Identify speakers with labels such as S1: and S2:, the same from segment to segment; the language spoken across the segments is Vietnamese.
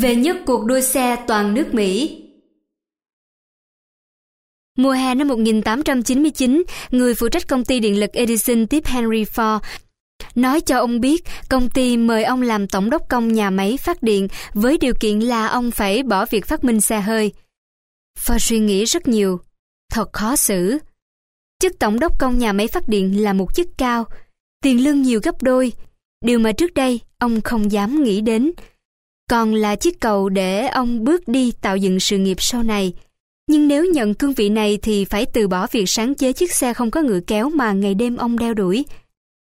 S1: về nhất cuộc đua xe toàn nước Mỹ. Mùa hè năm 1899, người phụ trách công ty điện lực Edison tiếp Henry Ford nói cho ông biết công ty mời ông làm tổng đốc công nhà máy phát điện với điều kiện là ông phải bỏ việc phát minh xe hơi. Ford suy nghĩ rất nhiều, thật khó xử. Chức tổng đốc công nhà máy phát điện là một chức cao, tiền lương nhiều gấp đôi, điều mà trước đây ông không dám nghĩ đến. Còn là chiếc cầu để ông bước đi tạo dựng sự nghiệp sau này. Nhưng nếu nhận cương vị này thì phải từ bỏ việc sáng chế chiếc xe không có ngựa kéo mà ngày đêm ông đeo đuổi.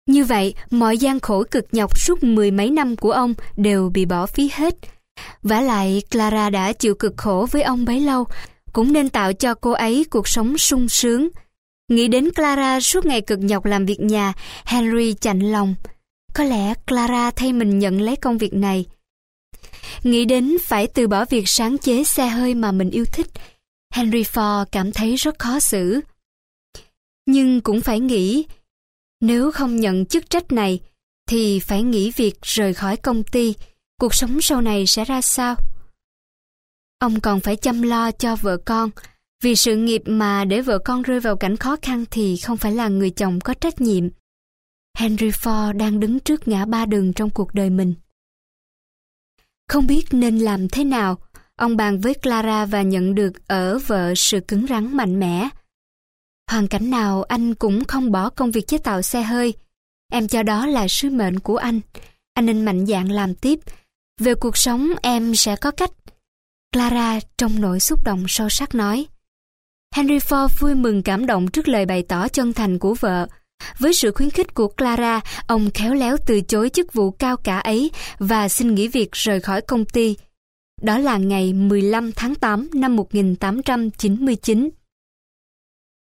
S1: Như vậy, mọi gian khổ cực nhọc suốt mười mấy năm của ông đều bị bỏ phí hết. vả lại, Clara đã chịu cực khổ với ông bấy lâu, cũng nên tạo cho cô ấy cuộc sống sung sướng. Nghĩ đến Clara suốt ngày cực nhọc làm việc nhà, Henry chạnh lòng. Có lẽ Clara thay mình nhận lấy công việc này. Nghĩ đến phải từ bỏ việc sáng chế xe hơi mà mình yêu thích, Henry Ford cảm thấy rất khó xử. Nhưng cũng phải nghĩ, nếu không nhận chức trách này, thì phải nghỉ việc rời khỏi công ty, cuộc sống sau này sẽ ra sao? Ông còn phải chăm lo cho vợ con, vì sự nghiệp mà để vợ con rơi vào cảnh khó khăn thì không phải là người chồng có trách nhiệm. Henry Ford đang đứng trước ngã ba đường trong cuộc đời mình. Không biết nên làm thế nào, ông bàn với Clara và nhận được ở vợ sự cứng rắn mạnh mẽ. Hoàn cảnh nào anh cũng không bỏ công việc chế tạo xe hơi. Em cho đó là sứ mệnh của anh. Anh nên mạnh dạn làm tiếp. Về cuộc sống em sẽ có cách. Clara trong nỗi xúc động sâu sắc nói. Henry Ford vui mừng cảm động trước lời bày tỏ chân thành của vợ. Với sự khuyến khích của Clara, ông khéo léo từ chối chức vụ cao cả ấy và xin nghỉ việc rời khỏi công ty. Đó là ngày 15 tháng 8 năm 1899.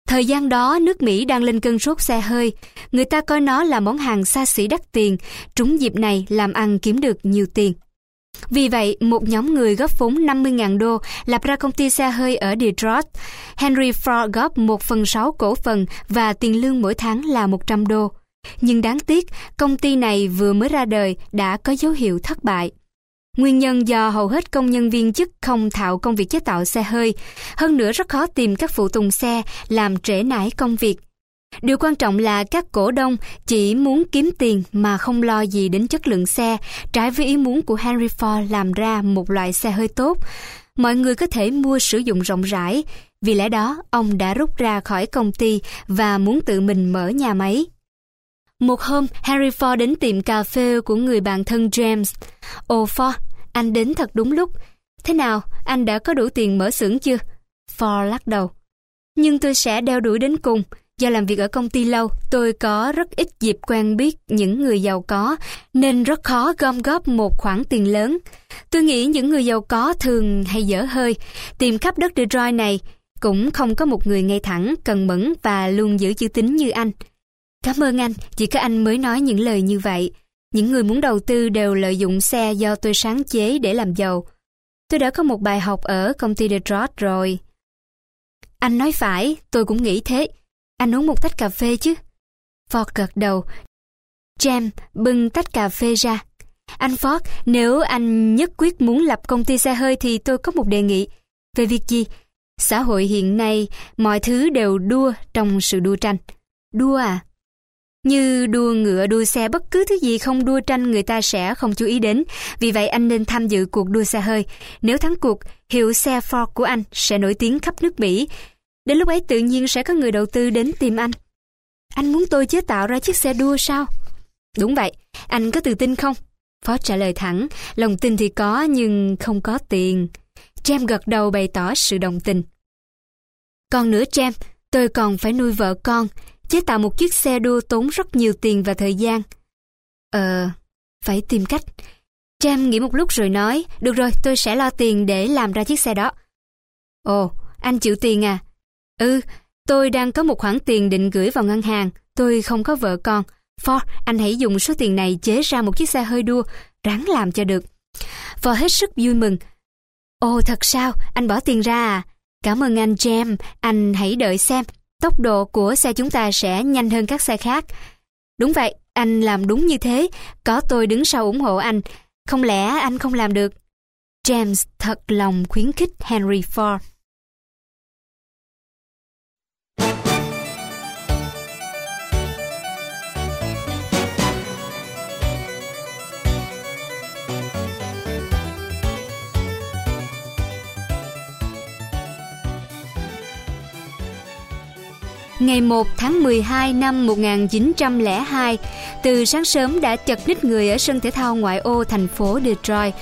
S1: Thời gian đó, nước Mỹ đang lên cơn sốt xe hơi. Người ta coi nó là món hàng xa xỉ đắt tiền, trúng dịp này làm ăn kiếm được nhiều tiền. Vì vậy, một nhóm người góp vốn 50.000 đô lập ra công ty xe hơi ở Detroit. Henry Ford góp 1 phần 6 cổ phần và tiền lương mỗi tháng là 100 đô. Nhưng đáng tiếc, công ty này vừa mới ra đời đã có dấu hiệu thất bại. Nguyên nhân do hầu hết công nhân viên chức không thạo công việc chế tạo xe hơi, hơn nữa rất khó tìm các phụ tùng xe làm trễ nải công việc. Điều quan trọng là các cổ đông chỉ muốn kiếm tiền mà không lo gì đến chất lượng xe, trái với ý muốn của Henry Ford làm ra một loại xe hơi tốt. Mọi người có thể mua sử dụng rộng rãi, vì lẽ đó ông đã rút ra khỏi công ty và muốn tự mình mở nhà máy. Một hôm, Henry Ford đến tiệm cà phê của người bạn thân James. Ồ Ford, anh đến thật đúng lúc. Thế nào, anh đã có đủ tiền mở xưởng chưa? Ford lắc đầu. Nhưng tôi sẽ đeo đuổi đến cùng. Do làm việc ở công ty lâu, tôi có rất ít dịp quen biết những người giàu có, nên rất khó gom góp một khoản tiền lớn. Tôi nghĩ những người giàu có thường hay dở hơi, tìm khắp đất Detroit này, cũng không có một người ngay thẳng, cần mẫn và luôn giữ chữ tín như anh. Cảm ơn anh, chỉ có anh mới nói những lời như vậy. Những người muốn đầu tư đều lợi dụng xe do tôi sáng chế để làm giàu. Tôi đã có một bài học ở công ty Detroit rồi. Anh nói phải, tôi cũng nghĩ thế. Anh uống một tách cà phê chứ? Ford gật đầu. Jam bưng tách cà phê ra. Anh Ford, nếu anh nhất quyết muốn lập công ty xe hơi thì tôi có một đề nghị. Về việc gì? Xã hội hiện nay, mọi thứ đều đua trong sự đua tranh. Đua à? Như đua ngựa, đua xe, bất cứ thứ gì không đua tranh người ta sẽ không chú ý đến. Vì vậy anh nên tham dự cuộc đua xe hơi. Nếu thắng cuộc, hiệu xe Ford của anh sẽ nổi tiếng khắp nước Mỹ. Đến lúc ấy tự nhiên sẽ có người đầu tư đến tìm anh. Anh muốn tôi chế tạo ra chiếc xe đua sao? Đúng vậy, anh có tự tin không? Ford trả lời thẳng, lòng tin thì có nhưng không có tiền. Trem gật đầu bày tỏ sự đồng tình. Còn nữa Trem, tôi còn phải nuôi vợ con, chế tạo một chiếc xe đua tốn rất nhiều tiền và thời gian. Ờ, phải tìm cách. Trem nghĩ một lúc rồi nói, được rồi, tôi sẽ lo tiền để làm ra chiếc xe đó. Ồ, anh chịu tiền à? Ừ, tôi đang có một khoản tiền định gửi vào ngân hàng, tôi không có vợ con. Ford, anh hãy dùng số tiền này chế ra một chiếc xe hơi đua, ráng làm cho được. Ford hết sức vui mừng. Ồ, thật sao? Anh bỏ tiền ra à? Cảm ơn anh James, anh hãy đợi xem. Tốc độ của xe chúng ta sẽ nhanh hơn các xe khác. Đúng vậy, anh làm đúng như thế. Có tôi đứng sau ủng hộ anh. Không lẽ anh không làm được? James thật lòng khuyến khích Henry Ford. Ngày 1 tháng 12 năm 1902, từ sáng sớm đã chật ních người ở sân thể thao ngoại ô thành phố Detroit.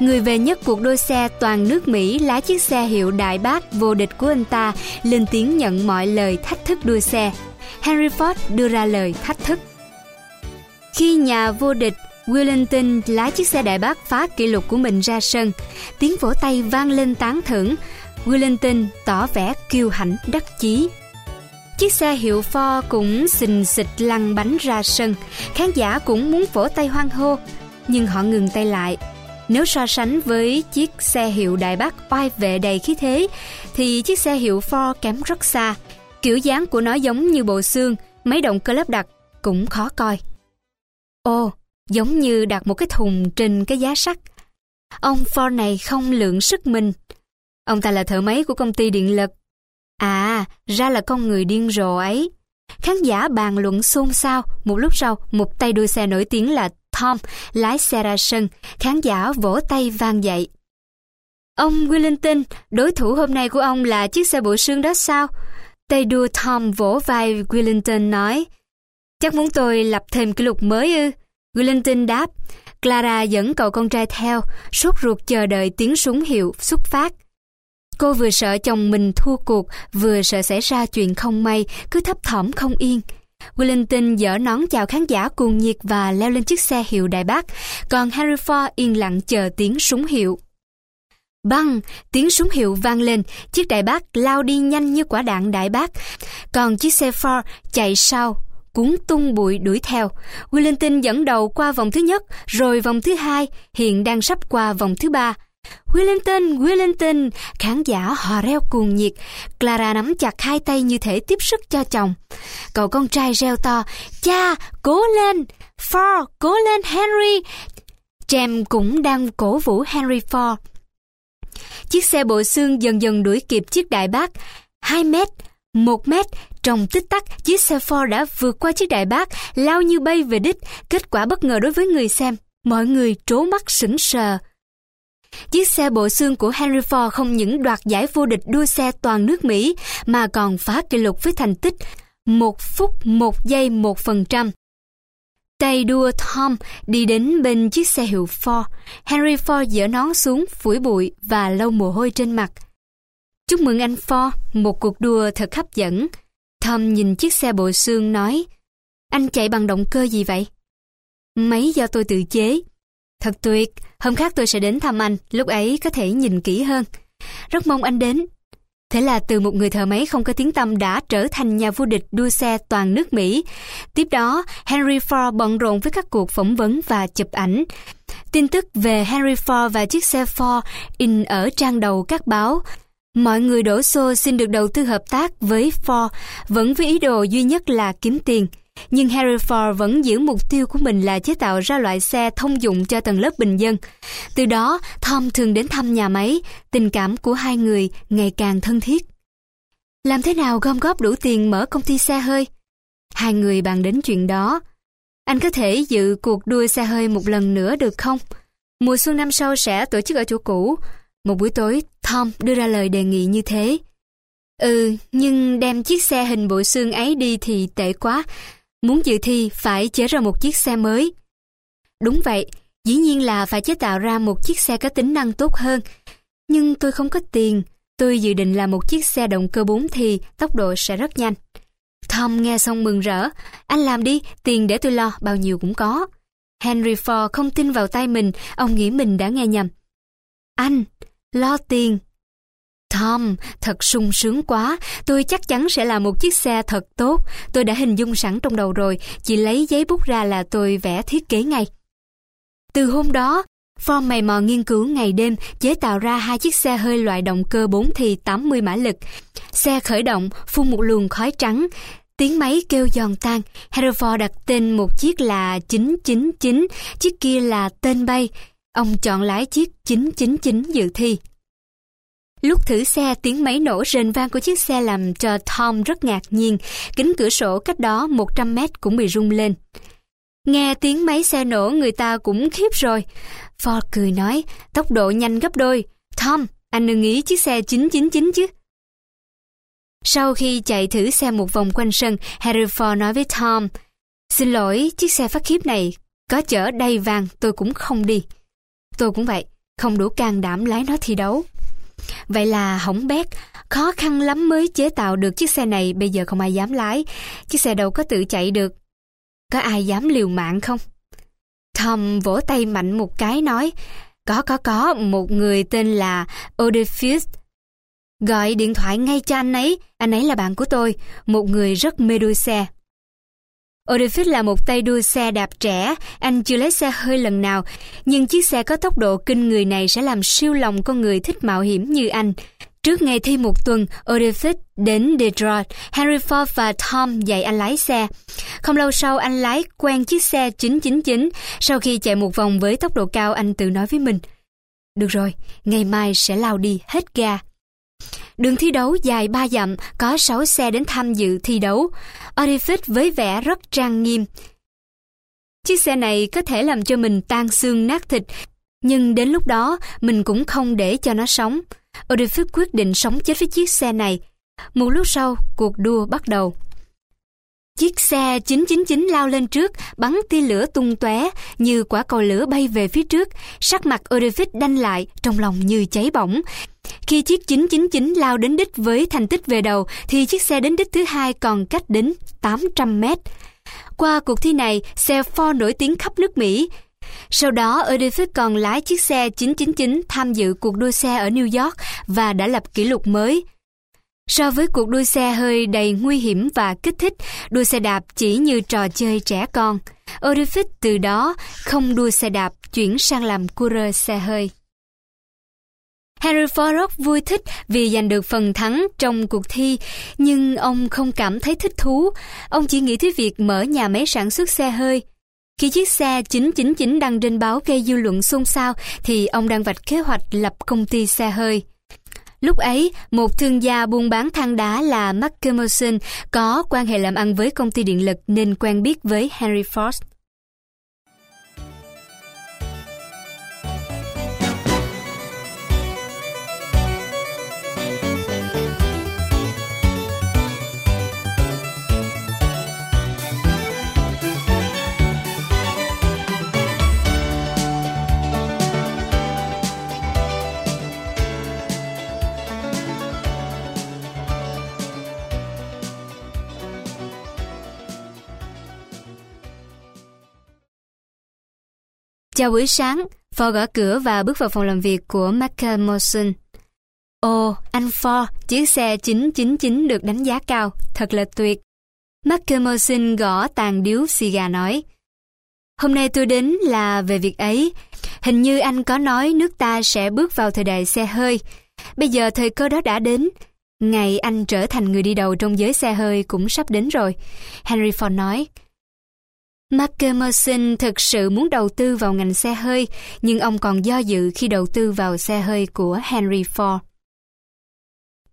S1: Người về nhất cuộc đua xe toàn nước Mỹ lái chiếc xe hiệu đại bác vô địch của anh ta lên tiếng nhận mọi lời thách thức đua xe. Henry Ford đưa ra lời thách thức. Khi nhà vô địch Wellington lái chiếc xe đại bác phá kỷ lục của mình ra sân, tiếng vỗ tay vang lên tán thưởng. Wellington tỏ vẻ kiêu hãnh đắc chí Chiếc xe hiệu Ford cũng xình xịch lăn bánh ra sân, khán giả cũng muốn vỗ tay hoan hô, nhưng họ ngừng tay lại. Nếu so sánh với chiếc xe hiệu Đại Bắc oai vệ đầy khí thế, thì chiếc xe hiệu Ford kém rất xa. Kiểu dáng của nó giống như bộ xương, mấy động cơ lắp đặt cũng khó coi. Ô, giống như đặt một cái thùng trên cái giá sắt. Ông Ford này không lượng sức mình. Ông ta là thợ máy của công ty điện lực À, ra là con người điên rồ ấy. Khán giả bàn luận xôn xao, một lúc sau, một tay đua xe nổi tiếng là Tom lái xe ra sân, khán giả vỗ tay vang dậy. Ông Willington, đối thủ hôm nay của ông là chiếc xe bộ xương đó sao? Tay đua Tom vỗ vai Willington nói, chắc muốn tôi lập thêm kỷ lục mới ư? Willington đáp, Clara dẫn cậu con trai theo, sốt ruột chờ đợi tiếng súng hiệu xuất phát. Cô vừa sợ chồng mình thua cuộc, vừa sợ xảy ra chuyện không may, cứ thấp thỏm không yên. Wellington dở nón chào khán giả cuồng nhiệt và leo lên chiếc xe hiệu đại bác, còn Harry Ford yên lặng chờ tiếng súng hiệu. Băng, tiếng súng hiệu vang lên, chiếc đại bác lao đi nhanh như quả đạn đại bác, còn chiếc xe Ford chạy sau, cuốn tung bụi đuổi theo. Wellington dẫn đầu qua vòng thứ nhất, rồi vòng thứ hai, hiện đang sắp qua vòng thứ ba. Wellington, Wellington, khán giả hò reo cuồng nhiệt. Clara nắm chặt hai tay như thể tiếp sức cho chồng. Cậu con trai reo to, cha, cố lên, Ford, cố lên Henry. Jem cũng đang cổ vũ Henry Ford. Chiếc xe bộ xương dần dần đuổi kịp chiếc đại bác. 2 mét, 1 mét, trong tích tắc, chiếc xe Ford đã vượt qua chiếc đại bác, lao như bay về đích. Kết quả bất ngờ đối với người xem. Mọi người trố mắt sững sờ. Chiếc xe bộ xương của Henry Ford không những đoạt giải vô địch đua xe toàn nước Mỹ mà còn phá kỷ lục với thành tích 1 phút 1 giây 1 phần trăm. Tay đua Tom đi đến bên chiếc xe hiệu Ford. Henry Ford dỡ nón xuống, phủi bụi và lau mồ hôi trên mặt. Chúc mừng anh Ford, một cuộc đua thật hấp dẫn. Tom nhìn chiếc xe bộ xương nói, anh chạy bằng động cơ gì vậy? Máy do tôi tự chế. Thật tuyệt, hôm khác tôi sẽ đến thăm anh, lúc ấy có thể nhìn kỹ hơn. Rất mong anh đến. Thế là từ một người thợ máy không có tiếng tâm đã trở thành nhà vô địch đua xe toàn nước Mỹ. Tiếp đó, Henry Ford bận rộn với các cuộc phỏng vấn và chụp ảnh. Tin tức về Henry Ford và chiếc xe Ford in ở trang đầu các báo. Mọi người đổ xô xin được đầu tư hợp tác với Ford, vẫn với ý đồ duy nhất là kiếm tiền. Nhưng Harry Ford vẫn giữ mục tiêu của mình là chế tạo ra loại xe thông dụng cho tầng lớp bình dân. Từ đó, Tom thường đến thăm nhà máy, tình cảm của hai người ngày càng thân thiết. Làm thế nào gom góp đủ tiền mở công ty xe hơi? Hai người bàn đến chuyện đó. Anh có thể dự cuộc đua xe hơi một lần nữa được không? Mùa xuân năm sau sẽ tổ chức ở chỗ cũ. Một buổi tối, Tom đưa ra lời đề nghị như thế. Ừ, nhưng đem chiếc xe hình bộ xương ấy đi thì tệ quá. Muốn dự thi phải chế ra một chiếc xe mới. Đúng vậy, dĩ nhiên là phải chế tạo ra một chiếc xe có tính năng tốt hơn. Nhưng tôi không có tiền, tôi dự định là một chiếc xe động cơ 4 thì tốc độ sẽ rất nhanh. Tom nghe xong mừng rỡ, anh làm đi, tiền để tôi lo, bao nhiêu cũng có. Henry Ford không tin vào tay mình, ông nghĩ mình đã nghe nhầm. Anh, lo tiền, Tom, thật sung sướng quá, tôi chắc chắn sẽ là một chiếc xe thật tốt. Tôi đã hình dung sẵn trong đầu rồi, chỉ lấy giấy bút ra là tôi vẽ thiết kế ngay. Từ hôm đó, form mày mò nghiên cứu ngày đêm chế tạo ra hai chiếc xe hơi loại động cơ 4 thì 80 mã lực. Xe khởi động, phun một luồng khói trắng, tiếng máy kêu giòn tan. Hereford đặt tên một chiếc là 999, chiếc kia là tên bay. Ông chọn lái chiếc 999 dự thi. Lúc thử xe, tiếng máy nổ rền vang của chiếc xe làm cho Tom rất ngạc nhiên. Kính cửa sổ cách đó 100 mét cũng bị rung lên. Nghe tiếng máy xe nổ người ta cũng khiếp rồi. Ford cười nói, tốc độ nhanh gấp đôi. Tom, anh đừng nghĩ chiếc xe 999 chứ. Sau khi chạy thử xe một vòng quanh sân, Harry Ford nói với Tom, Xin lỗi, chiếc xe phát khiếp này có chở đầy vàng tôi cũng không đi. Tôi cũng vậy, không đủ can đảm lái nó thi đấu. Vậy là hỏng bét, khó khăn lắm mới chế tạo được chiếc xe này, bây giờ không ai dám lái. Chiếc xe đâu có tự chạy được. Có ai dám liều mạng không? Tom vỗ tay mạnh một cái nói, có có có, một người tên là Odysseus. Gọi điện thoại ngay cho anh ấy, anh ấy là bạn của tôi, một người rất mê đua xe. Odysseus là một tay đua xe đạp trẻ, anh chưa lấy xe hơi lần nào, nhưng chiếc xe có tốc độ kinh người này sẽ làm siêu lòng con người thích mạo hiểm như anh. Trước ngày thi một tuần, Odysseus đến Detroit, Henry Ford và Tom dạy anh lái xe. Không lâu sau anh lái quen chiếc xe 999, sau khi chạy một vòng với tốc độ cao anh tự nói với mình. Được rồi, ngày mai sẽ lao đi hết ga. Đường thi đấu dài 3 dặm, có 6 xe đến tham dự thi đấu. Odysseus với vẻ rất trang nghiêm. Chiếc xe này có thể làm cho mình tan xương nát thịt, nhưng đến lúc đó mình cũng không để cho nó sống. Odysseus quyết định sống chết với chiếc xe này. Một lúc sau, cuộc đua bắt đầu. Chiếc xe 999 lao lên trước, bắn tia lửa tung tóe như quả cầu lửa bay về phía trước. Sắc mặt Odysseus đanh lại, trong lòng như cháy bỏng. Khi chiếc 999 lao đến đích với thành tích về đầu, thì chiếc xe đến đích thứ hai còn cách đến 800 mét. Qua cuộc thi này, xe Ford nổi tiếng khắp nước Mỹ. Sau đó, Odysseus còn lái chiếc xe 999 tham dự cuộc đua xe ở New York và đã lập kỷ lục mới. So với cuộc đua xe hơi đầy nguy hiểm và kích thích, đua xe đạp chỉ như trò chơi trẻ con. Odysseus từ đó không đua xe đạp, chuyển sang làm coureur xe hơi. Henry Ford vui thích vì giành được phần thắng trong cuộc thi, nhưng ông không cảm thấy thích thú. Ông chỉ nghĩ tới việc mở nhà máy sản xuất xe hơi. Khi chiếc xe 999 đăng trên báo gây dư luận xôn xao, thì ông đang vạch kế hoạch lập công ty xe hơi. Lúc ấy, một thương gia buôn bán than đá là Mark Emerson có quan hệ làm ăn với công ty điện lực nên quen biết với Henry Ford. Chào buổi sáng, Ford gõ cửa và bước vào phòng làm việc của Michael Morrison. Ồ, anh Ford, chiếc xe 999 được đánh giá cao, thật là tuyệt. Michael Morrison gõ tàn điếu xì gà nói. Hôm nay tôi đến là về việc ấy. Hình như anh có nói nước ta sẽ bước vào thời đại xe hơi. Bây giờ thời cơ đó đã đến. Ngày anh trở thành người đi đầu trong giới xe hơi cũng sắp đến rồi. Henry Ford nói. Mark Emerson thực sự muốn đầu tư vào ngành xe hơi, nhưng ông còn do dự khi đầu tư vào xe hơi của Henry Ford.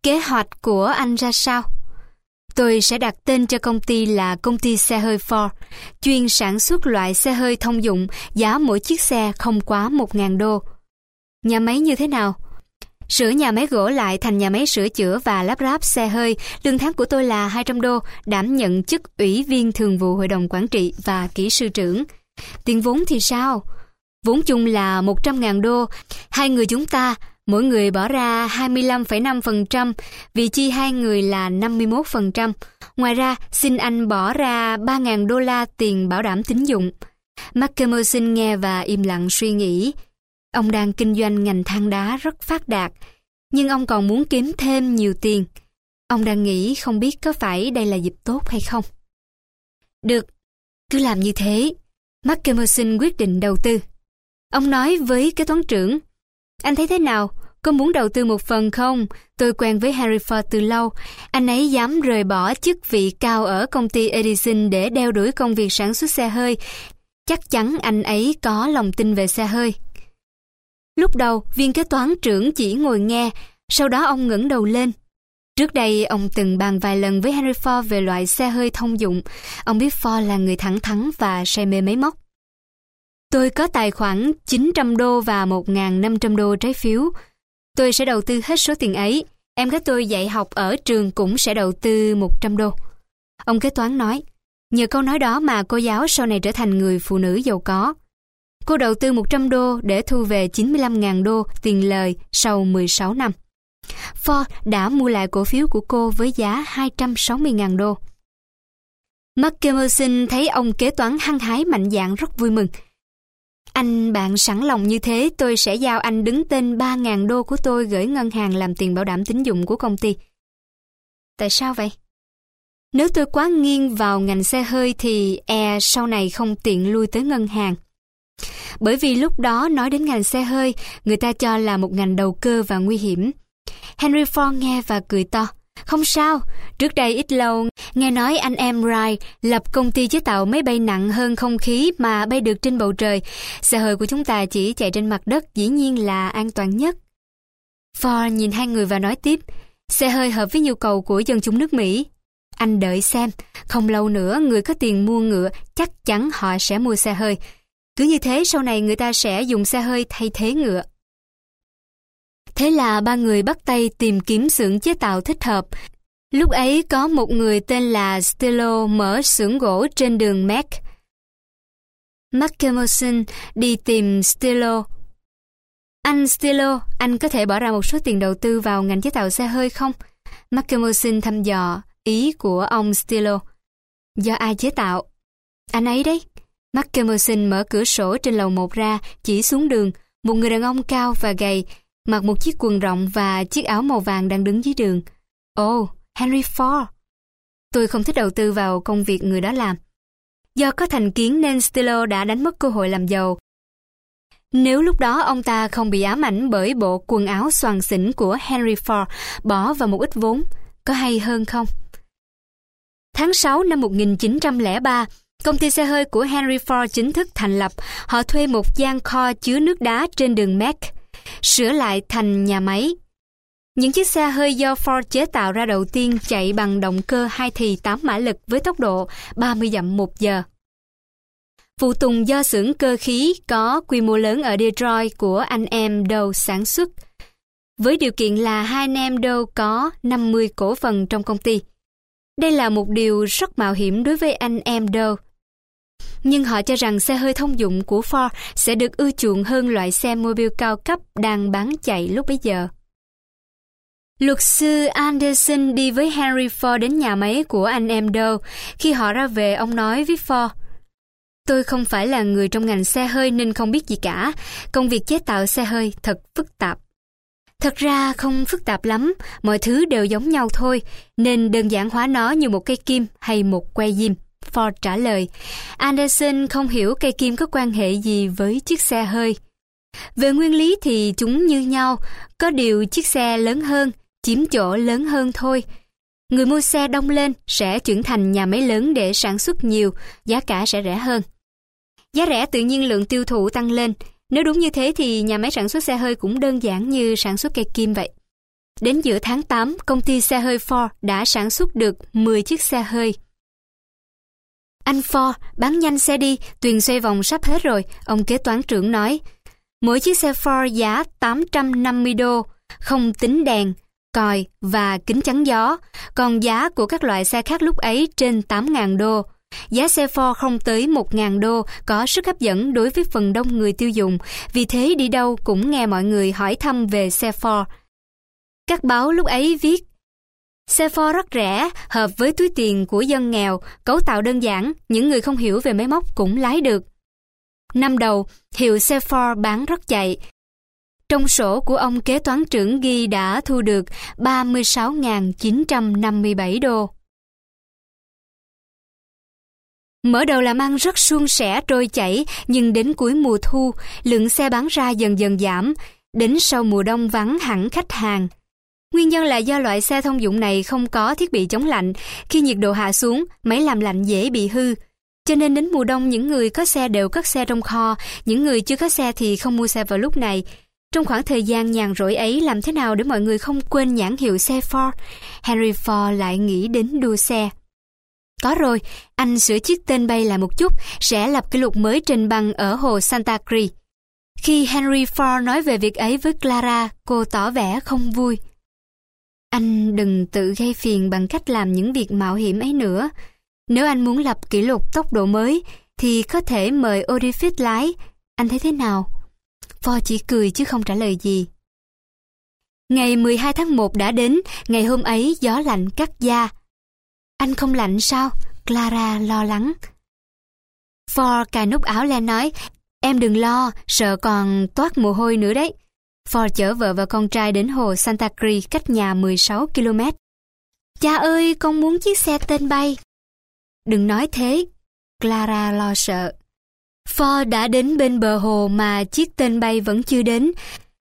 S1: Kế hoạch của anh ra sao? Tôi sẽ đặt tên cho công ty là công ty xe hơi Ford, chuyên sản xuất loại xe hơi thông dụng, giá mỗi chiếc xe không quá 1.000 đô. Nhà máy như thế nào? Sửa nhà máy gỗ lại thành nhà máy sửa chữa và lắp ráp xe hơi, lương tháng của tôi là 200 đô, đảm nhận chức ủy viên thường vụ hội đồng quản trị và kỹ sư trưởng. Tiền vốn thì sao? Vốn chung là 100.000 đô, hai người chúng ta, mỗi người bỏ ra 25,5%, vị chi hai người là 51%. Ngoài ra, xin anh bỏ ra 3.000 đô la tiền bảo đảm tín dụng. Mark Emerson nghe và im lặng suy nghĩ. Ông đang kinh doanh ngành than đá rất phát đạt, nhưng ông còn muốn kiếm thêm nhiều tiền. Ông đang nghĩ không biết có phải đây là dịp tốt hay không. Được, cứ làm như thế. Mark Emerson quyết định đầu tư. Ông nói với kế toán trưởng, anh thấy thế nào? Có muốn đầu tư một phần không? Tôi quen với Harry Ford từ lâu. Anh ấy dám rời bỏ chức vị cao ở công ty Edison để đeo đuổi công việc sản xuất xe hơi. Chắc chắn anh ấy có lòng tin về xe hơi. Lúc đầu, viên kế toán trưởng chỉ ngồi nghe, sau đó ông ngẩng đầu lên. Trước đây, ông từng bàn vài lần với Henry Ford về loại xe hơi thông dụng. Ông biết Ford là người thẳng thắn và say mê máy móc. Tôi có tài khoản 900 đô và 1.500 đô trái phiếu. Tôi sẽ đầu tư hết số tiền ấy. Em gái tôi dạy học ở trường cũng sẽ đầu tư 100 đô. Ông kế toán nói, nhờ câu nói đó mà cô giáo sau này trở thành người phụ nữ giàu có. Cô đầu tư 100 đô để thu về 95.000 đô tiền lời sau 16 năm. Ford đã mua lại cổ phiếu của cô với giá 260.000 đô. Mark Emerson thấy ông kế toán hăng hái mạnh dạn rất vui mừng. Anh bạn sẵn lòng như thế, tôi sẽ giao anh đứng tên 3.000 đô của tôi gửi ngân hàng làm tiền bảo đảm tín dụng của công ty. Tại sao vậy? Nếu tôi quá nghiêng vào ngành xe hơi thì e sau này không tiện lui tới ngân hàng. Bởi vì lúc đó nói đến ngành xe hơi, người ta cho là một ngành đầu cơ và nguy hiểm. Henry Ford nghe và cười to. Không sao, trước đây ít lâu, nghe nói anh em Wright lập công ty chế tạo máy bay nặng hơn không khí mà bay được trên bầu trời. Xe hơi của chúng ta chỉ chạy trên mặt đất dĩ nhiên là an toàn nhất. Ford nhìn hai người và nói tiếp, xe hơi hợp với nhu cầu của dân chúng nước Mỹ. Anh đợi xem, không lâu nữa người có tiền mua ngựa chắc chắn họ sẽ mua xe hơi. Cứ như thế sau này người ta sẽ dùng xe hơi thay thế ngựa. Thế là ba người bắt tay tìm kiếm xưởng chế tạo thích hợp. Lúc ấy có một người tên là Stilo mở xưởng gỗ trên đường Mac. Mark đi tìm Stilo. Anh Stilo, anh có thể bỏ ra một số tiền đầu tư vào ngành chế tạo xe hơi không? Mark thăm dò ý của ông Stilo. Do ai chế tạo? Anh ấy đấy. Mark Emerson mở cửa sổ trên lầu một ra, chỉ xuống đường. Một người đàn ông cao và gầy, mặc một chiếc quần rộng và chiếc áo màu vàng đang đứng dưới đường. Ồ, oh, Henry Ford. Tôi không thích đầu tư vào công việc người đó làm. Do có thành kiến nên Stillo đã đánh mất cơ hội làm giàu. Nếu lúc đó ông ta không bị ám ảnh bởi bộ quần áo xoàng xỉn của Henry Ford bỏ vào một ít vốn, có hay hơn không? Tháng 6 năm 1903, công ty xe hơi của Henry Ford chính thức thành lập. Họ thuê một gian kho chứa nước đá trên đường Mac sửa lại thành nhà máy. Những chiếc xe hơi do Ford chế tạo ra đầu tiên chạy bằng động cơ hai thì 8 mã lực với tốc độ 30 dặm một giờ. Phụ tùng do xưởng cơ khí có quy mô lớn ở Detroit của anh em Dow sản xuất, với điều kiện là hai anh em Dow có 50 cổ phần trong công ty. Đây là một điều rất mạo hiểm đối với anh em Dow nhưng họ cho rằng xe hơi thông dụng của Ford sẽ được ưa chuộng hơn loại xe mobile cao cấp đang bán chạy lúc bấy giờ. Luật sư Anderson đi với Henry Ford đến nhà máy của anh em Doe. Khi họ ra về, ông nói với Ford, Tôi không phải là người trong ngành xe hơi nên không biết gì cả. Công việc chế tạo xe hơi thật phức tạp. Thật ra không phức tạp lắm, mọi thứ đều giống nhau thôi, nên đơn giản hóa nó như một cây kim hay một que diêm. Ford trả lời, Anderson không hiểu cây kim có quan hệ gì với chiếc xe hơi. Về nguyên lý thì chúng như nhau, có điều chiếc xe lớn hơn, chiếm chỗ lớn hơn thôi. Người mua xe đông lên sẽ chuyển thành nhà máy lớn để sản xuất nhiều, giá cả sẽ rẻ hơn. Giá rẻ tự nhiên lượng tiêu thụ tăng lên. Nếu đúng như thế thì nhà máy sản xuất xe hơi cũng đơn giản như sản xuất cây kim vậy. Đến giữa tháng 8, công ty xe hơi Ford đã sản xuất được 10 chiếc xe hơi. Anh Ford, bán nhanh xe đi, tuyền xoay vòng sắp hết rồi, ông kế toán trưởng nói. Mỗi chiếc xe Ford giá 850 đô, không tính đèn, còi và kính chắn gió, còn giá của các loại xe khác lúc ấy trên 8.000 đô. Giá xe Ford không tới 1.000 đô có sức hấp dẫn đối với phần đông người tiêu dùng, vì thế đi đâu cũng nghe mọi người hỏi thăm về xe Ford. Các báo lúc ấy viết Xe Ford rất rẻ, hợp với túi tiền của dân nghèo, cấu tạo đơn giản, những người không hiểu về máy móc cũng lái được. Năm đầu, hiệu xe Ford bán rất chạy. Trong sổ của ông kế toán trưởng ghi đã thu được 36.957 đô. Mở đầu làm ăn rất suôn sẻ trôi chảy, nhưng đến cuối mùa thu, lượng xe bán ra dần dần giảm, đến sau mùa đông vắng hẳn khách hàng. Nguyên nhân là do loại xe thông dụng này không có thiết bị chống lạnh, khi nhiệt độ hạ xuống, máy làm lạnh dễ bị hư. Cho nên đến mùa đông những người có xe đều cất xe trong kho, những người chưa có xe thì không mua xe vào lúc này. Trong khoảng thời gian nhàn rỗi ấy làm thế nào để mọi người không quên nhãn hiệu xe Ford? Henry Ford lại nghĩ đến đua xe. Có rồi, anh sửa chiếc tên bay lại một chút, sẽ lập kỷ lục mới trên băng ở hồ Santa Cruz. Khi Henry Ford nói về việc ấy với Clara, cô tỏ vẻ không vui. Anh đừng tự gây phiền bằng cách làm những việc mạo hiểm ấy nữa. Nếu anh muốn lập kỷ lục tốc độ mới, thì có thể mời Odifit lái. Anh thấy thế nào? Ford chỉ cười chứ không trả lời gì. Ngày 12 tháng 1 đã đến, ngày hôm ấy gió lạnh cắt da. Anh không lạnh sao? Clara lo lắng. Ford cài nút áo lên nói, em đừng lo, sợ còn toát mồ hôi nữa đấy. Ford chở vợ và con trai đến hồ Santa Cruz cách nhà 16 km. Cha ơi, con muốn chiếc xe tên bay. Đừng nói thế. Clara lo sợ. Ford đã đến bên bờ hồ mà chiếc tên bay vẫn chưa đến.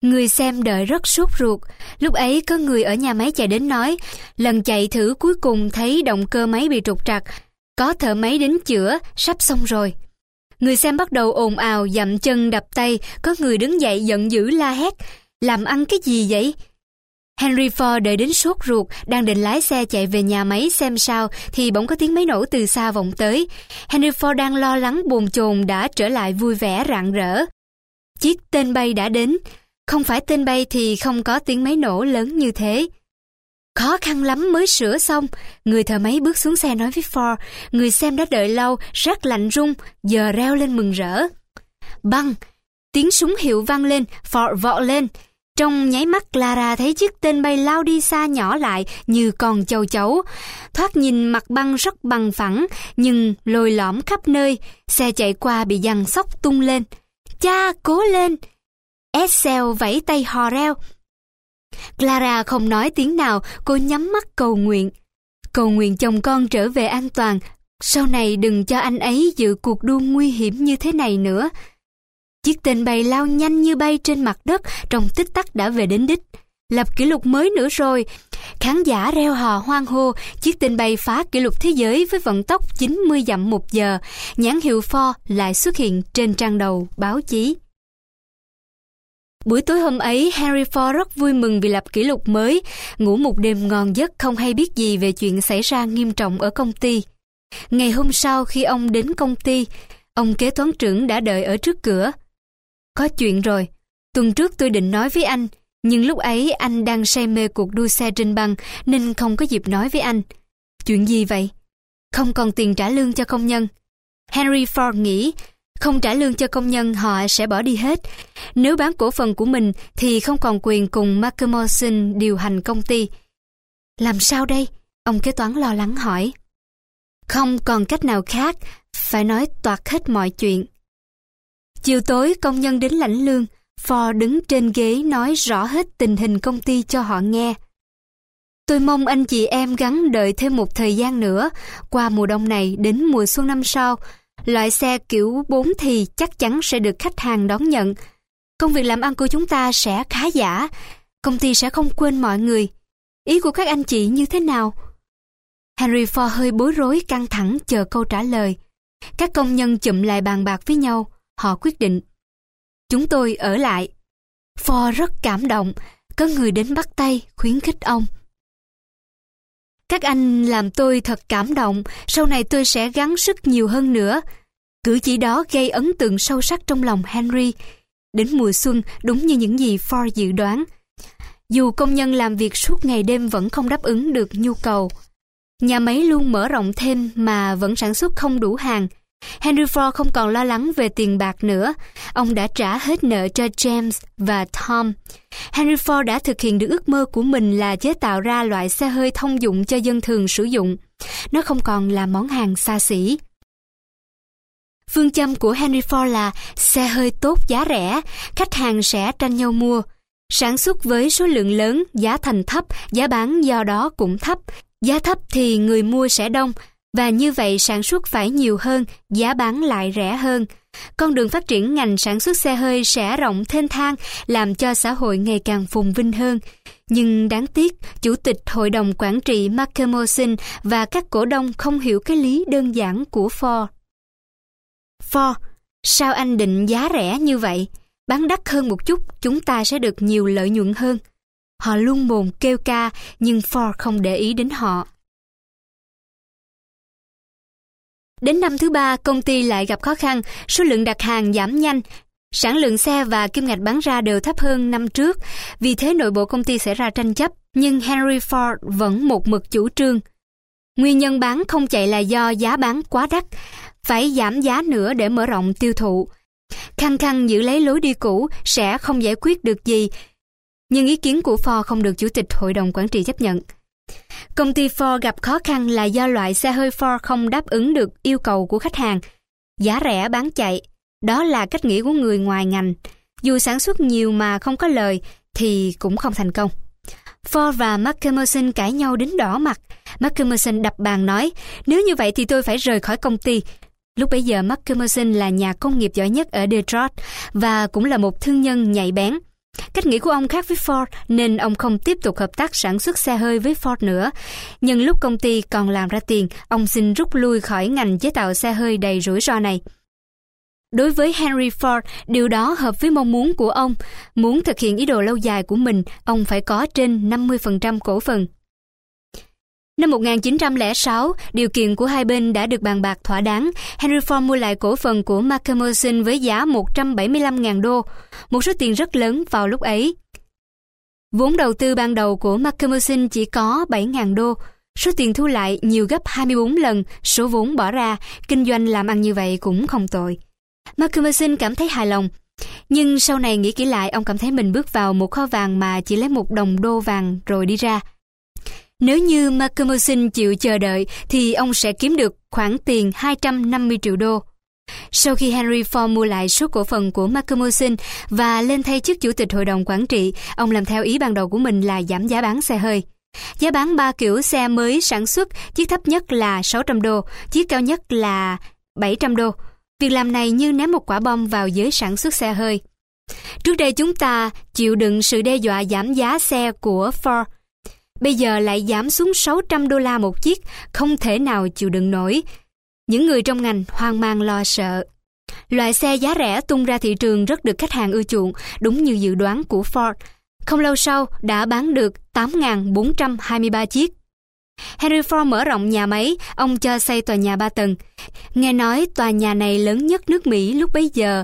S1: Người xem đợi rất sốt ruột. Lúc ấy có người ở nhà máy chạy đến nói, lần chạy thử cuối cùng thấy động cơ máy bị trục trặc. Có thợ máy đến chữa, sắp xong rồi. Người xem bắt đầu ồn ào, dậm chân đập tay, có người đứng dậy giận dữ la hét. Làm ăn cái gì vậy? Henry Ford đợi đến sốt ruột, đang định lái xe chạy về nhà máy xem sao, thì bỗng có tiếng máy nổ từ xa vọng tới. Henry Ford đang lo lắng bồn chồn đã trở lại vui vẻ rạng rỡ. Chiếc tên bay đã đến. Không phải tên bay thì không có tiếng máy nổ lớn như thế. Khó khăn lắm mới sửa xong. Người thợ máy bước xuống xe nói với Ford, người xem đã đợi lâu, rất lạnh rung, giờ reo lên mừng rỡ. Băng! Tiếng súng hiệu vang lên, Ford vọ lên. Trong nháy mắt Clara thấy chiếc tên bay lao đi xa nhỏ lại như con châu chấu. Thoát nhìn mặt băng rất bằng phẳng, nhưng lồi lõm khắp nơi. Xe chạy qua bị giằng sóc tung lên. Cha, cố lên! Excel vẫy tay hò reo. Clara không nói tiếng nào, cô nhắm mắt cầu nguyện. Cầu nguyện chồng con trở về an toàn, sau này đừng cho anh ấy dự cuộc đua nguy hiểm như thế này nữa. Chiếc tên bay lao nhanh như bay trên mặt đất, trong tích tắc đã về đến đích. Lập kỷ lục mới nữa rồi. Khán giả reo hò hoang hô, chiếc tên bay phá kỷ lục thế giới với vận tốc 90 dặm một giờ. Nhãn hiệu Ford lại xuất hiện trên trang đầu báo chí. Buổi tối hôm ấy, Henry Ford rất vui mừng vì lập kỷ lục mới, ngủ một đêm ngon giấc không hay biết gì về chuyện xảy ra nghiêm trọng ở công ty. Ngày hôm sau khi ông đến công ty, ông kế toán trưởng đã đợi ở trước cửa. Có chuyện rồi, tuần trước tôi định nói với anh, nhưng lúc ấy anh đang say mê cuộc đua xe trên băng nên không có dịp nói với anh. Chuyện gì vậy? Không còn tiền trả lương cho công nhân. Henry Ford nghĩ không trả lương cho công nhân họ sẽ bỏ đi hết. Nếu bán cổ phần của mình thì không còn quyền cùng McMorrison điều hành công ty. Làm sao đây? Ông kế toán lo lắng hỏi. Không còn cách nào khác, phải nói toạc hết mọi chuyện. Chiều tối công nhân đến lãnh lương, Ford đứng trên ghế nói rõ hết tình hình công ty cho họ nghe. Tôi mong anh chị em gắn đợi thêm một thời gian nữa, qua mùa đông này đến mùa xuân năm sau, Loại xe kiểu 4 thì chắc chắn sẽ được khách hàng đón nhận. Công việc làm ăn của chúng ta sẽ khá giả. Công ty sẽ không quên mọi người. Ý của các anh chị như thế nào? Henry Ford hơi bối rối căng thẳng chờ câu trả lời. Các công nhân chụm lại bàn bạc với nhau. Họ quyết định. Chúng tôi ở lại. Ford rất cảm động. Có người đến bắt tay khuyến khích ông. Các anh làm tôi thật cảm động, sau này tôi sẽ gắng sức nhiều hơn nữa. Cử chỉ đó gây ấn tượng sâu sắc trong lòng Henry. Đến mùa xuân, đúng như những gì Ford dự đoán. Dù công nhân làm việc suốt ngày đêm vẫn không đáp ứng được nhu cầu. Nhà máy luôn mở rộng thêm mà vẫn sản xuất không đủ hàng. Henry Ford không còn lo lắng về tiền bạc nữa. Ông đã trả hết nợ cho James và Tom. Henry Ford đã thực hiện được ước mơ của mình là chế tạo ra loại xe hơi thông dụng cho dân thường sử dụng. Nó không còn là món hàng xa xỉ. Phương châm của Henry Ford là xe hơi tốt giá rẻ, khách hàng sẽ tranh nhau mua. Sản xuất với số lượng lớn, giá thành thấp, giá bán do đó cũng thấp. Giá thấp thì người mua sẽ đông, và như vậy sản xuất phải nhiều hơn, giá bán lại rẻ hơn. Con đường phát triển ngành sản xuất xe hơi sẽ rộng thênh thang, làm cho xã hội ngày càng phồn vinh hơn. Nhưng đáng tiếc, Chủ tịch Hội đồng Quản trị McKemosin và các cổ đông không hiểu cái lý đơn giản của Ford. Ford, sao anh định giá rẻ như vậy? bán đắt hơn một chút, chúng ta sẽ được nhiều lợi nhuận hơn. Họ luôn mồm kêu ca, nhưng Ford không để ý đến họ. Đến năm thứ ba, công ty lại gặp khó khăn, số lượng đặt hàng giảm nhanh, sản lượng xe và kim ngạch bán ra đều thấp hơn năm trước, vì thế nội bộ công ty xảy ra tranh chấp, nhưng Henry Ford vẫn một mực chủ trương. Nguyên nhân bán không chạy là do giá bán quá đắt, phải giảm giá nữa để mở rộng tiêu thụ. Khăng khăng giữ lấy lối đi cũ sẽ không giải quyết được gì, nhưng ý kiến của Ford không được Chủ tịch Hội đồng Quản trị chấp nhận. Công ty Ford gặp khó khăn là do loại xe hơi Ford không đáp ứng được yêu cầu của khách hàng. Giá rẻ bán chạy, đó là cách nghĩ của người ngoài ngành. Dù sản xuất nhiều mà không có lời thì cũng không thành công. Ford và Mark Emerson cãi nhau đến đỏ mặt. Mark Emerson đập bàn nói, nếu như vậy thì tôi phải rời khỏi công ty. Lúc bấy giờ Mark Emerson là nhà công nghiệp giỏi nhất ở Detroit và cũng là một thương nhân nhạy bén. Cách nghĩ của ông khác với Ford nên ông không tiếp tục hợp tác sản xuất xe hơi với Ford nữa. Nhưng lúc công ty còn làm ra tiền, ông xin rút lui khỏi ngành chế tạo xe hơi đầy rủi ro này. Đối với Henry Ford, điều đó hợp với mong muốn của ông. Muốn thực hiện ý đồ lâu dài của mình, ông phải có trên 50% cổ phần. Năm 1906, điều kiện của hai bên đã được bàn bạc thỏa đáng. Henry Ford mua lại cổ phần của McEmerson với giá 175.000 đô, một số tiền rất lớn vào lúc ấy. Vốn đầu tư ban đầu của McEmerson chỉ có 7.000 đô, số tiền thu lại nhiều gấp 24 lần số vốn bỏ ra, kinh doanh làm ăn như vậy cũng không tội. McEmerson cảm thấy hài lòng, nhưng sau này nghĩ kỹ lại ông cảm thấy mình bước vào một kho vàng mà chỉ lấy một đồng đô vàng rồi đi ra. Nếu như McCummerson chịu chờ đợi thì ông sẽ kiếm được khoản tiền 250 triệu đô. Sau khi Henry Ford mua lại số cổ phần của McCummerson và lên thay chức chủ tịch hội đồng quản trị, ông làm theo ý ban đầu của mình là giảm giá bán xe hơi. Giá bán ba kiểu xe mới sản xuất, chiếc thấp nhất là 600 đô, chiếc cao nhất là 700 đô. Việc làm này như ném một quả bom vào giới sản xuất xe hơi. Trước đây chúng ta chịu đựng sự đe dọa giảm giá xe của Ford bây giờ lại giảm xuống 600 đô la một chiếc, không thể nào chịu đựng nổi. Những người trong ngành hoang mang lo sợ. Loại xe giá rẻ tung ra thị trường rất được khách hàng ưa chuộng, đúng như dự đoán của Ford. Không lâu sau đã bán được 8.423 chiếc. Henry Ford mở rộng nhà máy, ông cho xây tòa nhà ba tầng. Nghe nói tòa nhà này lớn nhất nước Mỹ lúc bấy giờ,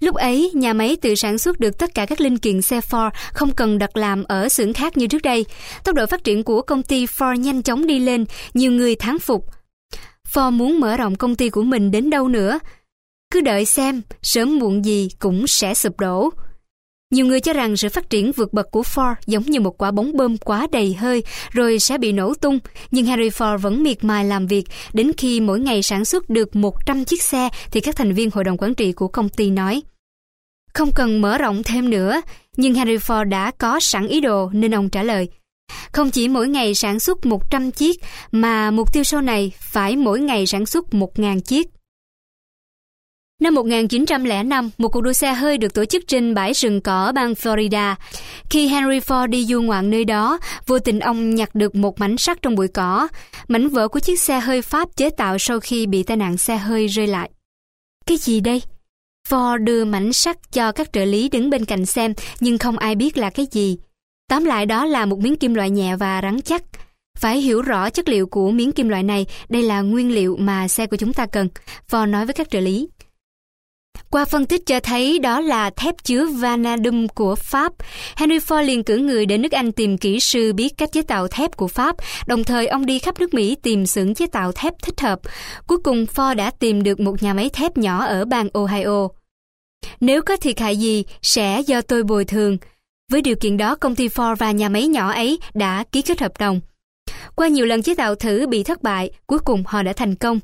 S1: Lúc ấy, nhà máy tự sản xuất được tất cả các linh kiện xe Ford, không cần đặt làm ở xưởng khác như trước đây. Tốc độ phát triển của công ty Ford nhanh chóng đi lên, nhiều người thán phục. Ford muốn mở rộng công ty của mình đến đâu nữa? Cứ đợi xem, sớm muộn gì cũng sẽ sụp đổ. Nhiều người cho rằng sự phát triển vượt bậc của Ford giống như một quả bóng bơm quá đầy hơi rồi sẽ bị nổ tung, nhưng Henry Ford vẫn miệt mài làm việc đến khi mỗi ngày sản xuất được 100 chiếc xe thì các thành viên hội đồng quản trị của công ty nói. Không cần mở rộng thêm nữa, nhưng Henry Ford đã có sẵn ý đồ nên ông trả lời. Không chỉ mỗi ngày sản xuất 100 chiếc mà mục tiêu sau này phải mỗi ngày sản xuất 1.000 chiếc. Năm 1905, một cuộc đua xe hơi được tổ chức trên bãi rừng cỏ bang Florida. Khi Henry Ford đi du ngoạn nơi đó, vô tình ông nhặt được một mảnh sắt trong bụi cỏ, mảnh vỡ của chiếc xe hơi Pháp chế tạo sau khi bị tai nạn xe hơi rơi lại. Cái gì đây? Ford đưa mảnh sắt cho các trợ lý đứng bên cạnh xem, nhưng không ai biết là cái gì. Tóm lại đó là một miếng kim loại nhẹ và rắn chắc. Phải hiểu rõ chất liệu của miếng kim loại này, đây là nguyên liệu mà xe của chúng ta cần, Ford nói với các trợ lý. Qua phân tích cho thấy đó là thép chứa vanadium của Pháp. Henry Ford liền cử người đến nước Anh tìm kỹ sư biết cách chế tạo thép của Pháp, đồng thời ông đi khắp nước Mỹ tìm xưởng chế tạo thép thích hợp. Cuối cùng Ford đã tìm được một nhà máy thép nhỏ ở bang Ohio. Nếu có thiệt hại gì, sẽ do tôi bồi thường. Với điều kiện đó, công ty Ford và nhà máy nhỏ ấy đã ký kết hợp đồng. Qua nhiều lần chế tạo thử bị thất bại, cuối cùng họ đã thành công.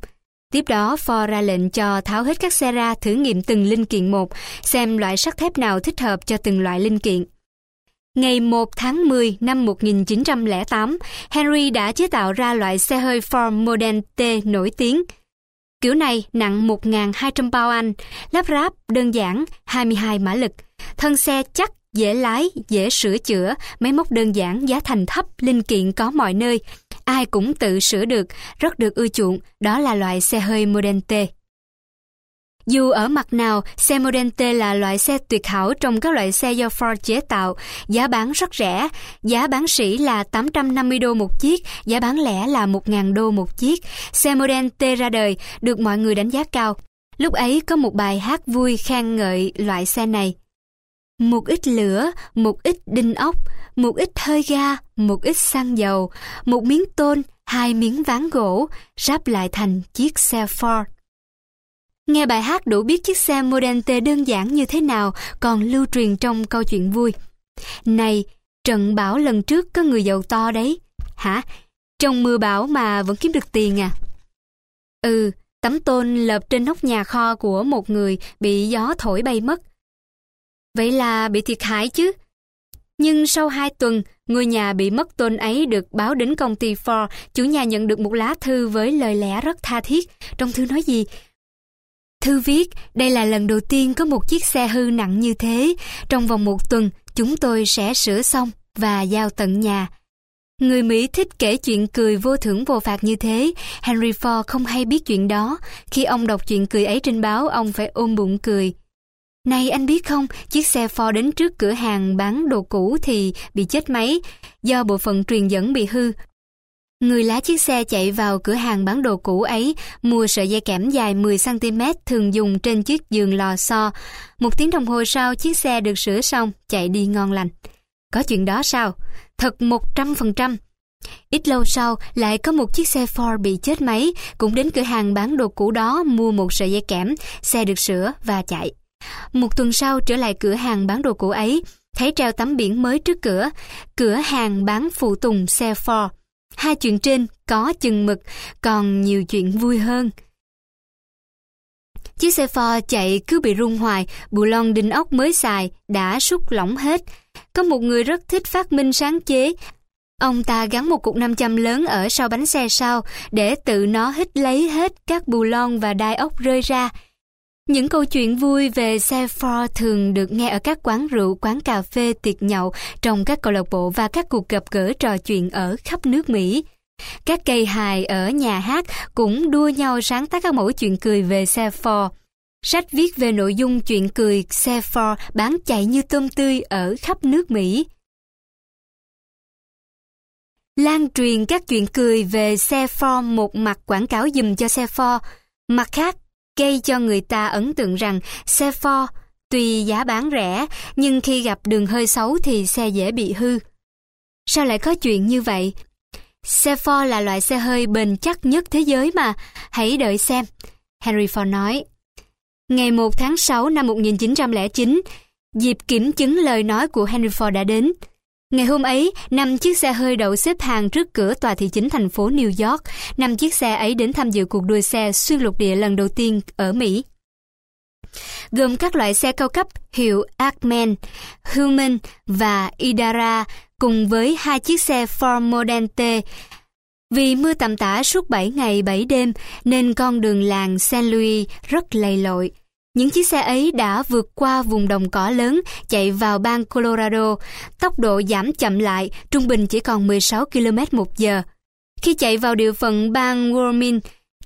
S1: Tiếp đó, Ford ra lệnh cho tháo hết các xe ra thử nghiệm từng linh kiện một, xem loại sắt thép nào thích hợp cho từng loại linh kiện. Ngày 1 tháng 10 năm 1908, Henry đã chế tạo ra loại xe hơi Ford Model T nổi tiếng. Kiểu này nặng 1.200 bao Anh, lắp ráp đơn giản, 22 mã lực. Thân xe chắc, dễ lái, dễ sửa chữa, máy móc đơn giản, giá thành thấp, linh kiện có mọi nơi, ai cũng tự sửa được, rất được ưa chuộng, đó là loại xe hơi Model T. Dù ở mặt nào, xe Model T là loại xe tuyệt hảo trong các loại xe do Ford chế tạo, giá bán rất rẻ, giá bán sỉ là 850 đô một chiếc, giá bán lẻ là 1.000 đô một chiếc. Xe Model T ra đời, được mọi người đánh giá cao. Lúc ấy có một bài hát vui khen ngợi loại xe này. Một ít lửa, một ít đinh ốc, một ít hơi ga, một ít xăng dầu, một miếng tôn, hai miếng ván gỗ, ráp lại thành chiếc xe Ford. Nghe bài hát đủ biết chiếc xe Model T đơn giản như thế nào còn lưu truyền trong câu chuyện vui. Này, trận bão lần trước có người giàu to đấy. Hả? Trong mưa bão mà vẫn kiếm được tiền à? Ừ, tấm tôn lợp trên nóc nhà kho của một người bị gió thổi bay mất. Vậy là bị thiệt hại chứ? Nhưng sau hai tuần, ngôi nhà bị mất tôn ấy được báo đến công ty Ford. Chủ nhà nhận được một lá thư với lời lẽ rất tha thiết. Trong thư nói gì? Thư viết, đây là lần đầu tiên có một chiếc xe hư nặng như thế. Trong vòng một tuần, chúng tôi sẽ sửa xong và giao tận nhà. Người Mỹ thích kể chuyện cười vô thưởng vô phạt như thế. Henry Ford không hay biết chuyện đó. Khi ông đọc chuyện cười ấy trên báo, ông phải ôm bụng cười. Này anh biết không, chiếc xe Ford đến trước cửa hàng bán đồ cũ thì bị chết máy do bộ phận truyền dẫn bị hư. Người lái chiếc xe chạy vào cửa hàng bán đồ cũ ấy, mua sợi dây kẽm dài 10cm thường dùng trên chiếc giường lò xo. Một tiếng đồng hồ sau, chiếc xe được sửa xong, chạy đi ngon lành. Có chuyện đó sao? Thật 100%. Ít lâu sau, lại có một chiếc xe Ford bị chết máy, cũng đến cửa hàng bán đồ cũ đó mua một sợi dây kẽm, xe được sửa và chạy. Một tuần sau trở lại cửa hàng bán đồ cũ ấy, thấy treo tấm biển mới trước cửa, cửa hàng bán phụ tùng xe Ford. Hai chuyện trên có chừng mực, còn nhiều chuyện vui hơn. Chiếc xe Ford chạy cứ bị rung hoài, bù lon đinh ốc mới xài, đã sút lỏng hết. Có một người rất thích phát minh sáng chế. Ông ta gắn một cục 500 lớn ở sau bánh xe sau để tự nó hít lấy hết các bù lon và đai ốc rơi ra. Những câu chuyện vui về xe Ford thường được nghe ở các quán rượu, quán cà phê, tiệc nhậu, trong các câu lạc bộ và các cuộc gặp gỡ trò chuyện ở khắp nước Mỹ. Các cây hài ở nhà hát cũng đua nhau sáng tác các mẫu chuyện cười về xe Ford. Sách viết về nội dung chuyện cười xe Ford bán chạy như tôm tươi ở khắp nước Mỹ. Lan truyền các chuyện cười về xe Ford một mặt quảng cáo dùm cho xe Ford, mặt khác gây cho người ta ấn tượng rằng xe Ford tuy giá bán rẻ nhưng khi gặp đường hơi xấu thì xe dễ bị hư. Sao lại có chuyện như vậy? Xe Ford là loại xe hơi bền chắc nhất thế giới mà, hãy đợi xem. Henry Ford nói. Ngày 1 tháng 6 năm 1909, dịp kiểm chứng lời nói của Henry Ford đã đến. Ngày hôm ấy, năm chiếc xe hơi đậu xếp hàng trước cửa tòa thị chính thành phố New York. Năm chiếc xe ấy đến tham dự cuộc đua xe xuyên lục địa lần đầu tiên ở Mỹ. Gồm các loại xe cao cấp hiệu Acmen, Human và Idara cùng với hai chiếc xe Ford Model T. Vì mưa tầm tã suốt 7 ngày 7 đêm nên con đường làng Saint Louis rất lầy lội. Những chiếc xe ấy đã vượt qua vùng đồng cỏ lớn chạy vào bang Colorado, tốc độ giảm chậm lại, trung bình chỉ còn 16 km một giờ. Khi chạy vào địa phận bang Wyoming,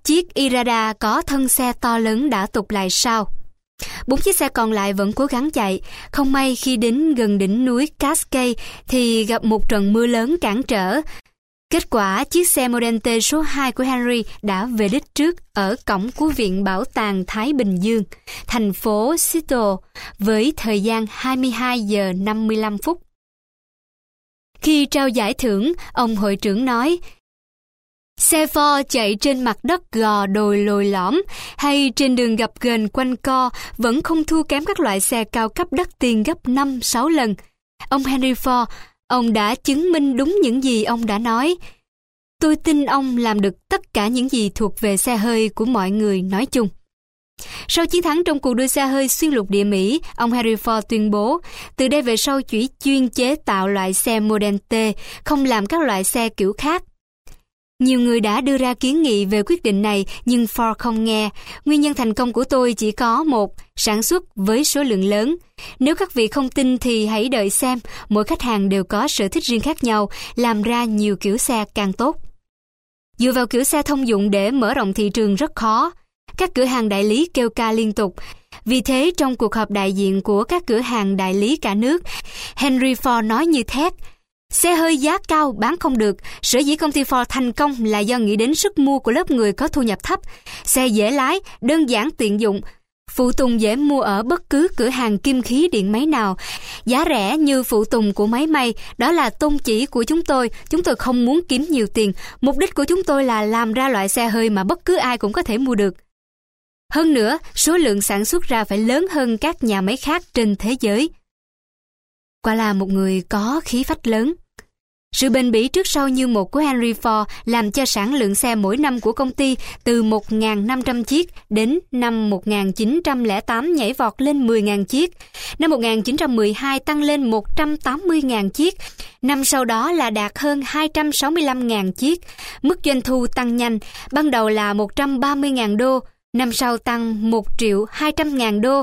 S1: chiếc Irada có thân xe to lớn đã tụt lại sau. Bốn chiếc xe còn lại vẫn cố gắng chạy. Không may khi đến gần đỉnh núi Cascade thì gặp một trận mưa lớn cản trở. Kết quả, chiếc xe Modente T số 2 của Henry đã về đích trước ở cổng của Viện Bảo tàng Thái Bình Dương, thành phố Seattle, với thời gian 22 giờ 55 phút. Khi trao giải thưởng, ông hội trưởng nói, Xe Ford chạy trên mặt đất gò đồi lồi lõm hay trên đường gập ghềnh quanh co vẫn không thua kém các loại xe cao cấp đắt tiền gấp 5-6 lần. Ông Henry Ford Ông đã chứng minh đúng những gì ông đã nói. Tôi tin ông làm được tất cả những gì thuộc về xe hơi của mọi người nói chung. Sau chiến thắng trong cuộc đua xe hơi xuyên lục địa Mỹ, ông Harry Ford tuyên bố, từ đây về sau chỉ chuyên chế tạo loại xe Model T, không làm các loại xe kiểu khác. Nhiều người đã đưa ra kiến nghị về quyết định này nhưng Ford không nghe. Nguyên nhân thành công của tôi chỉ có một, sản xuất với số lượng lớn. Nếu các vị không tin thì hãy đợi xem, mỗi khách hàng đều có sở thích riêng khác nhau, làm ra nhiều kiểu xe càng tốt. Dựa vào kiểu xe thông dụng để mở rộng thị trường rất khó. Các cửa hàng đại lý kêu ca liên tục. Vì thế, trong cuộc họp đại diện của các cửa hàng đại lý cả nước, Henry Ford nói như thét, Xe hơi giá cao bán không được, sở dĩ công ty Ford thành công là do nghĩ đến sức mua của lớp người có thu nhập thấp. Xe dễ lái, đơn giản tiện dụng, phụ tùng dễ mua ở bất cứ cửa hàng kim khí điện máy nào. Giá rẻ như phụ tùng của máy may, đó là tôn chỉ của chúng tôi. Chúng tôi không muốn kiếm nhiều tiền. Mục đích của chúng tôi là làm ra loại xe hơi mà bất cứ ai cũng có thể mua được. Hơn nữa, số lượng sản xuất ra phải lớn hơn các nhà máy khác trên thế giới. Quả là một người có khí phách lớn. Sự bền bỉ trước sau như một của Henry Ford làm cho sản lượng xe mỗi năm của công ty từ 1.500 chiếc đến năm 1908 nhảy vọt lên 10.000 chiếc. Năm 1912 tăng lên 180.000 chiếc. Năm sau đó là đạt hơn 265.000 chiếc. Mức doanh thu tăng nhanh, ban đầu là 130.000 đô, năm sau tăng 1 triệu 200.000 đô.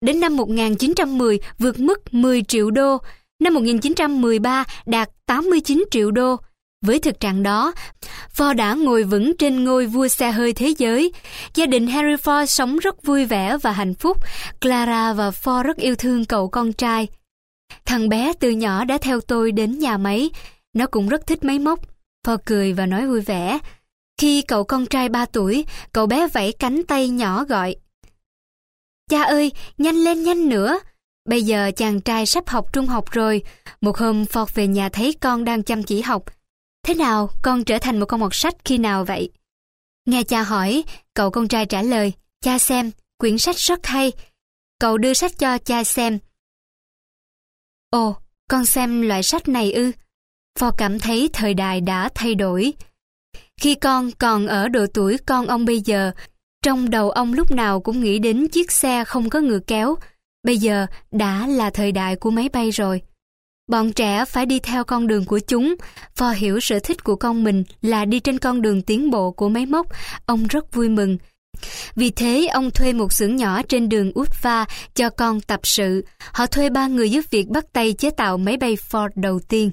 S1: Đến năm 1910 vượt mức 10 triệu đô, năm 1913 đạt 89 triệu đô. Với thực trạng đó, Ford đã ngồi vững trên ngôi vua xe hơi thế giới. Gia đình Harry Ford sống rất vui vẻ và hạnh phúc. Clara và Ford rất yêu thương cậu con trai. Thằng bé từ nhỏ đã theo tôi đến nhà máy. Nó cũng rất thích máy móc. Ford cười và nói vui vẻ. Khi cậu con trai 3 tuổi, cậu bé vẫy cánh tay nhỏ gọi. Cha ơi, nhanh lên nhanh nữa. Bây giờ chàng trai sắp học trung học rồi. Một hôm Ford về nhà thấy con đang chăm chỉ học. Thế nào, con trở thành một con mọt sách khi nào vậy? Nghe cha hỏi, cậu con trai trả lời, cha xem, quyển sách rất hay. Cậu đưa sách cho cha xem. Ồ, con xem loại sách này ư? Ford cảm thấy thời đại đã thay đổi. Khi con còn ở độ tuổi con ông bây giờ, trong đầu ông lúc nào cũng nghĩ đến chiếc xe không có ngựa kéo. Bây giờ đã là thời đại của máy bay rồi. Bọn trẻ phải đi theo con đường của chúng. Phò hiểu sở thích của con mình là đi trên con đường tiến bộ của máy móc. Ông rất vui mừng. Vì thế, ông thuê một xưởng nhỏ trên đường Utva cho con tập sự. Họ thuê ba người giúp việc bắt tay chế tạo máy bay Ford đầu tiên.